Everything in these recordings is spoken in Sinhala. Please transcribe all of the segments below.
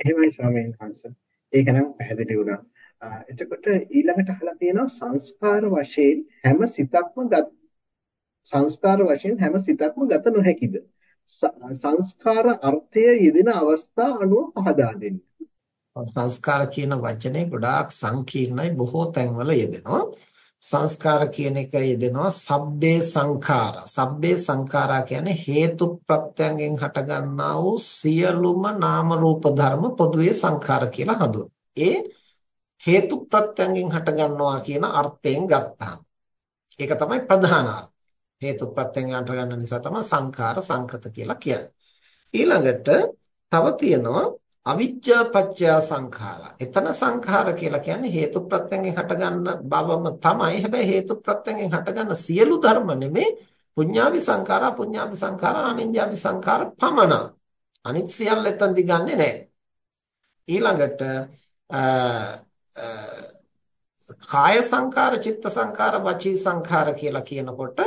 එහෙමයි ස්වාමීන් වහන්සේ. ඒක නම් පැහැදිලි වුණා. එතකොට ඊළඟට අහලා තියෙනවා සංස්කාර වශයෙන් හැම සිතක්ම ගත සංස්කාර වශයෙන් හැම සිතක්ම ගත නොහැකිද? සංස්කාර අර්ථය යෙදෙන අවස්ථා අනුව පහදා දෙන්න. සංස්කාර කියන වචනේ ගොඩාක් සංකීර්ණයි බොහෝ තැන්වල යෙදෙනවා. සංස්කාර කියන එක යෙදෙනවා සබ්බේ සංඛාරා. සබ්බේ සංඛාරා කියන්නේ හේතු ප්‍රත්‍යයෙන් හටගන්නා වූ සියලුම නාම රූප ධර්ම පොදුවේ සංඛාර කියලා හඳුන්වනවා. ඒ හේතු ප්‍රත්‍යයෙන් හටගන්නවා කියන අර්ථයෙන් ගත්තාම ඒක තමයි ප්‍රධාන අර්ථය. හේතු ප්‍රත්‍යයෙන් හටගන්න නිසා තමයි සංඛාර සංකත කියලා කියන්නේ. ඊළඟට තව තියෙනවා අවිජ්ජා පත්‍ය සංඛාරා. එතන සංඛාර කියලා කියන්නේ හේතු ප්‍රත්‍යයෙන් හටගන්න බවම තමයි. හැබැයි හේතු ප්‍රත්‍යයෙන් හටගන්න සියලු ධර්ම නෙමේ පුඤ්ඤාවි සංඛාරා පුඤ්ඤාවි සංඛාරා අනිඤ්ඤාවි සංඛාර පමණ. අනිත් සියල්ල එතනදි ගන්නෙ නැහැ. ඊළඟට කාය සංඛාර චිත්ත සංඛාර වචී සංඛාර කියලා කියනකොට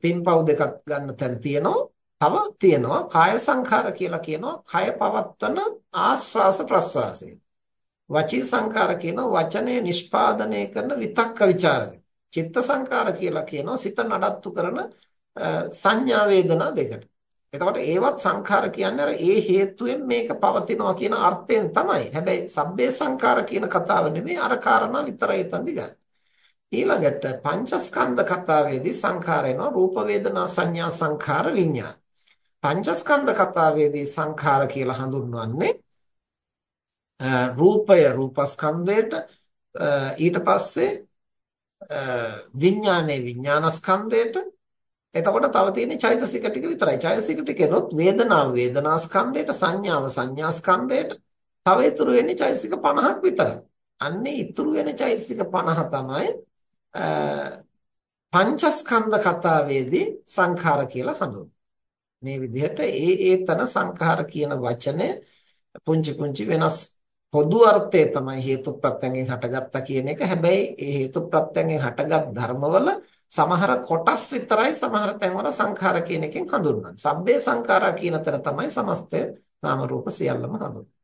පින්පව් දෙකක් ගන්න තැන් තියෙනවා තව තියෙනවා කාය සංඛාර කියලා කියනවා කය පවත්වන ආස්වාස ප්‍රස්වාසය වචී සංඛාර කියනවා වචනේ නිෂ්පාදනය කරන විතක්ක ਵਿਚාරක චිත්ත සංඛාර කියලා කියනවා සිත නඩත්තු කරන සංඥා වේදනා දෙකට එතකොට ඒවත් සංඛාර කියන්නේ අර ඒ හේතුවෙන් මේක පවතිනවා කියන අර්ථයෙන් තමයි. හැබැයි සබ්බේ සංඛාර කියන කතාව නෙමෙයි අර කාරණා විතරයි එතනදි ගන්න. ඊළඟට පංචස්කන්ධ කතාවේදී සංඛාර එනවා රූප වේදනා සංඥා සංඛාර විඥාන. පංචස්කන්ධ කතාවේදී සංඛාර කියලා හඳුන්වන්නේ රූපය රූපස්කන්ධයට ඊට පස්සේ විඥානේ විඥානස්කන්ධයට එතකොට තව තියෙන්නේ චෛතසික ටික විතරයි. චෛතසික ටිකෙනොත් වේදනාව වේදනා ස්කන්ධයට, සංඥාව සංඥා ස්කන්ධයට, තව ඉතුරු වෙන්නේ චෛතසික 50ක් විතරයි. අන්නේ ඉතුරු වෙන චෛතසික 50 තමයි පංචස්කන්ධ කතාවේදී සංඛාර කියලා හඳුන්වන්නේ. මේ විදිහට ඒ ඒතන සංඛාර කියන වචනේ පුංචි පුංචි වෙනස් පොදු අර්ථය තමයි හේතු ප්‍රත්‍යයෙන් හටගත්තා කියන එක. හැබැයි ඒ හේතු ප්‍රත්‍යයෙන් හටගත් ධර්මවල සමහර කොටස් විතරයි සමහර තැන්වල සංඛාර කියන එකෙන් හඳුන්වන්නේ. සබ්බේ සංඛාරා කියන තැන තමයි සමස්තය නාම රූප සියල්ලම හඳුන්වන්නේ.